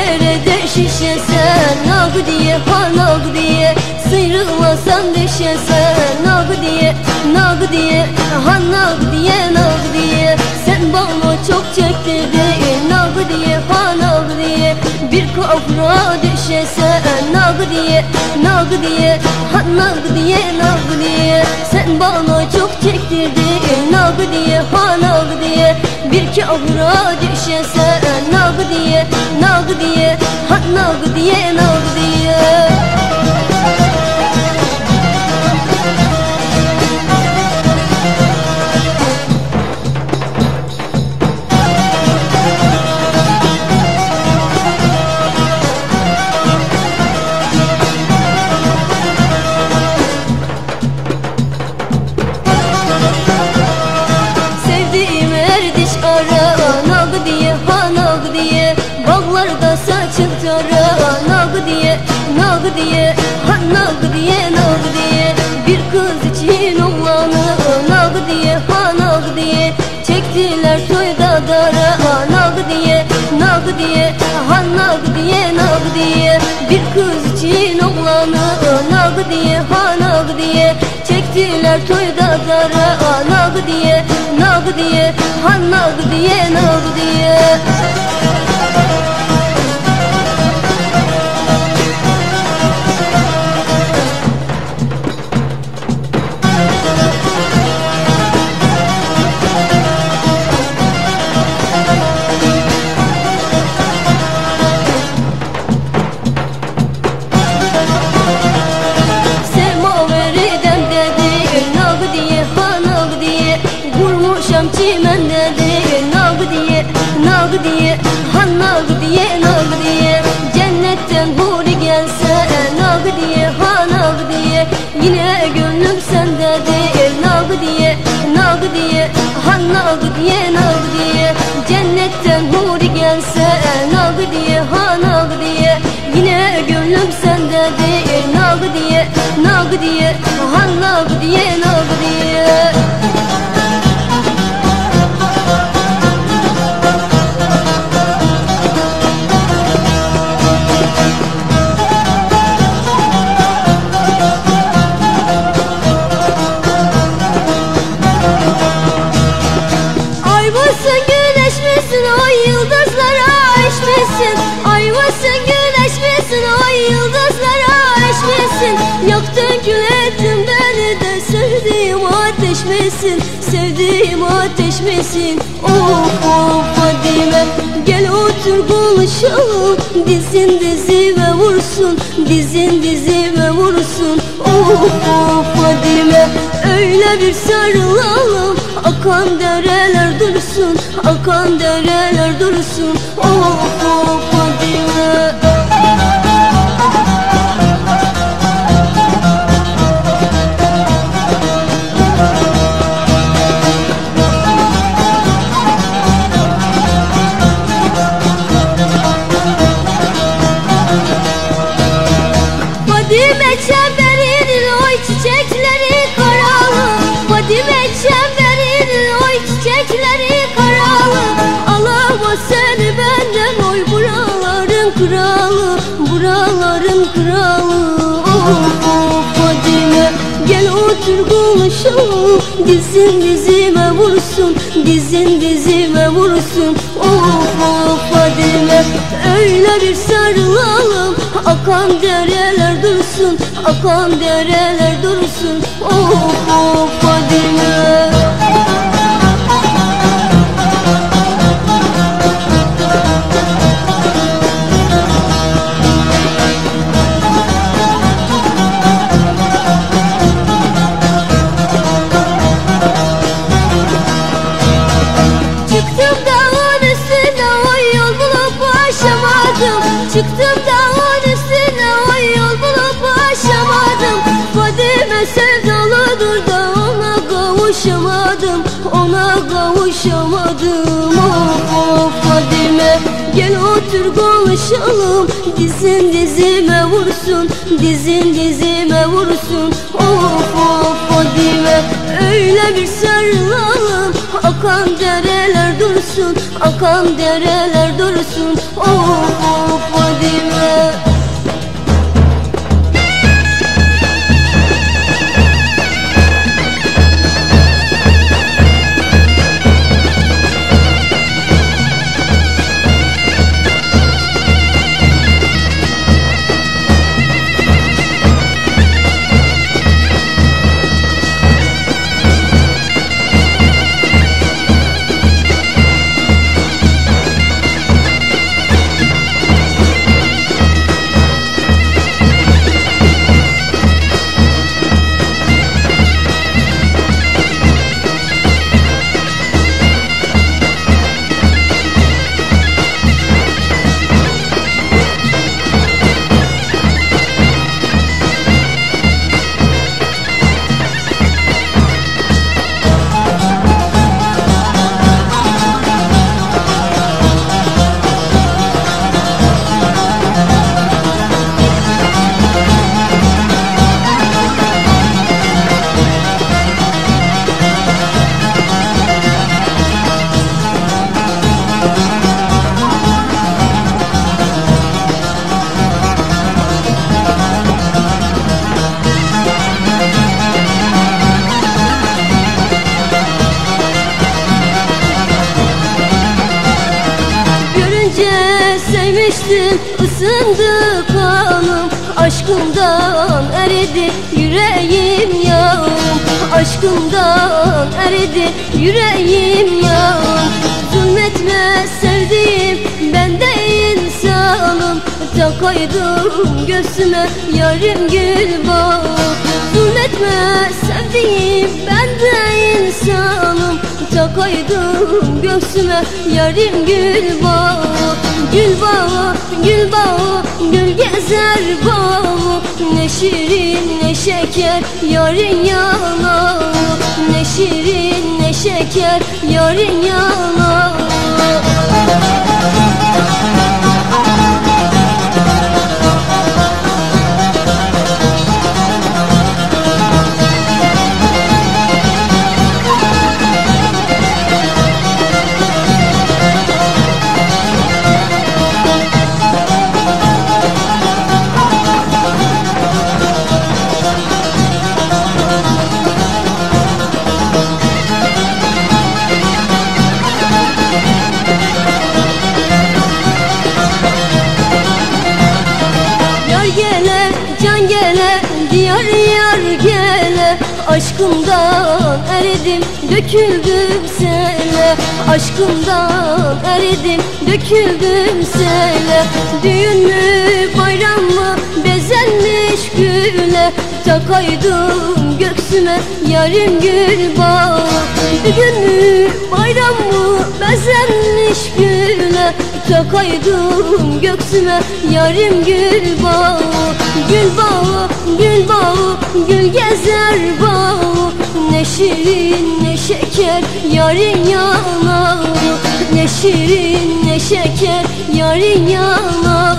pencerede şişe sen Hak diye han hak diye. Sıyrılmasan düşesen Nagı diye nagı diye Ha nagı diye nagı diye Sen bana çok çektirdin Nagı diye ha nagı diye Bir kafra düşesen Nagı diye nagı diye Ha nagı diye nagı diye Sen bana çok çektirdin Nagı diye ha nagı diye Bir kafra düşesen Nagı diye nagı diye Ha nagı diye nagı diye nagı diye Ha nagı diye nagı diye. Bir kız için oğlanı Nagı diye ha nagı diye. Çektiler toyda dara Nagı diye nagı diye. Ha nagı diye nagı diye. Bir kız için oğlanı Nagı diye ha nagı diye. Çektiler toyda dara Nagı diye nagı diye. Ha nagı diye nagı diye Çimen dedi Nag diye nag diye Ha nag diye nag diye Cennetten huri gelse Nag diye ha nag diye Yine gönlüm sende değil Nag diye nag diye Ha nag diye nag diye Cennetten huri gelse Nag diye ha nag diye Yine gönlüm sende değil Nag diye nag diye Ha nag diye diye misin Sevdiğim ateş misin Of of Fadime Gel otur konuşalım Dizin dizime vursun Dizin dizime vursun. Of of Fadime Öyle bir sarılalım. Akan dereler dursun Akan dereler dursun. Of of çemberinin oy çiçekleri karalı. Fadime çemberinin oy çiçekleri karalı. Alama seni benden oy buraların kralı. Buraların kralı. Of of Gel otur konuşalım Dizin dizime vursun Dizin dizime vursun. Of of Öyle bir sarılalım. Akan dereler dursun Akan dereler dursun. Of of Fadime otur konuşalım Dizin dizime vursun Dizin dizime vursun. Of of Fadime Öyle bir sarılalım Akan dereler dursun Akan dereler dursun. Of of Fadime Seviştim ısındı kanım. Aşkımdan eridi yüreğim yağım. Aşkımdan eridi yüreğim yağım. Zulmetme sevdiğim ben de insanım. Takaydım göğsüme yarım gül bağ Zulmetme sevdiğim ben de insanım. Takaydım göğsüme yarım gül bağ Gül bağı, gül bağı, gül gezer bağı. Ne şirin ne şeker yarın yanağı. Ne şirin ne şeker yarın yanağı Aşkımdan eridim, döküldüm sele. Aşkımdan eridim, döküldüm sele. Düğün mü, bayram mı, bezenmiş güle. Takaydım göksüme yarım gül bağı Düğün mü, bayram mı, bezenmiş güle Takaydım göksüme yarım gül bağı Gül bağı, gül bağı, gül gezer bağı. Ne şirin ne şeker yarın yanağı Ne şirin ne şeker yarın yanağı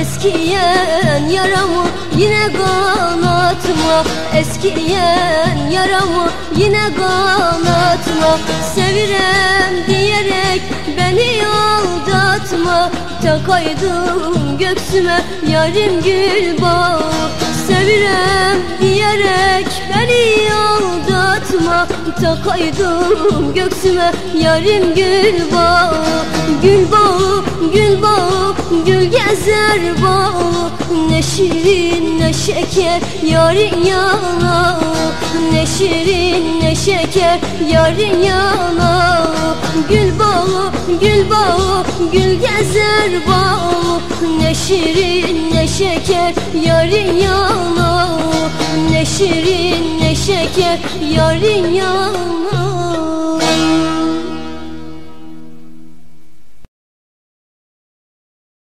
Eskiyen yaramı yine kanatma. Eskiyen yaramı yine kanatma. Sevirem diyerek beni aldatma. Takaydım göksüme yarım gül bağı Sevirem diyerek aldatma Takaydım göksüme yarım gül bağı. Gül bağı, gül bağı, gül gezer bağı. Ne şirin ne şeker yarın yanağı. Ne şirin ne şeker yarın yanağı gezer bağı Ne şirin ne şeker yarın yanağı Ne şirin ne şeker yarın yanağı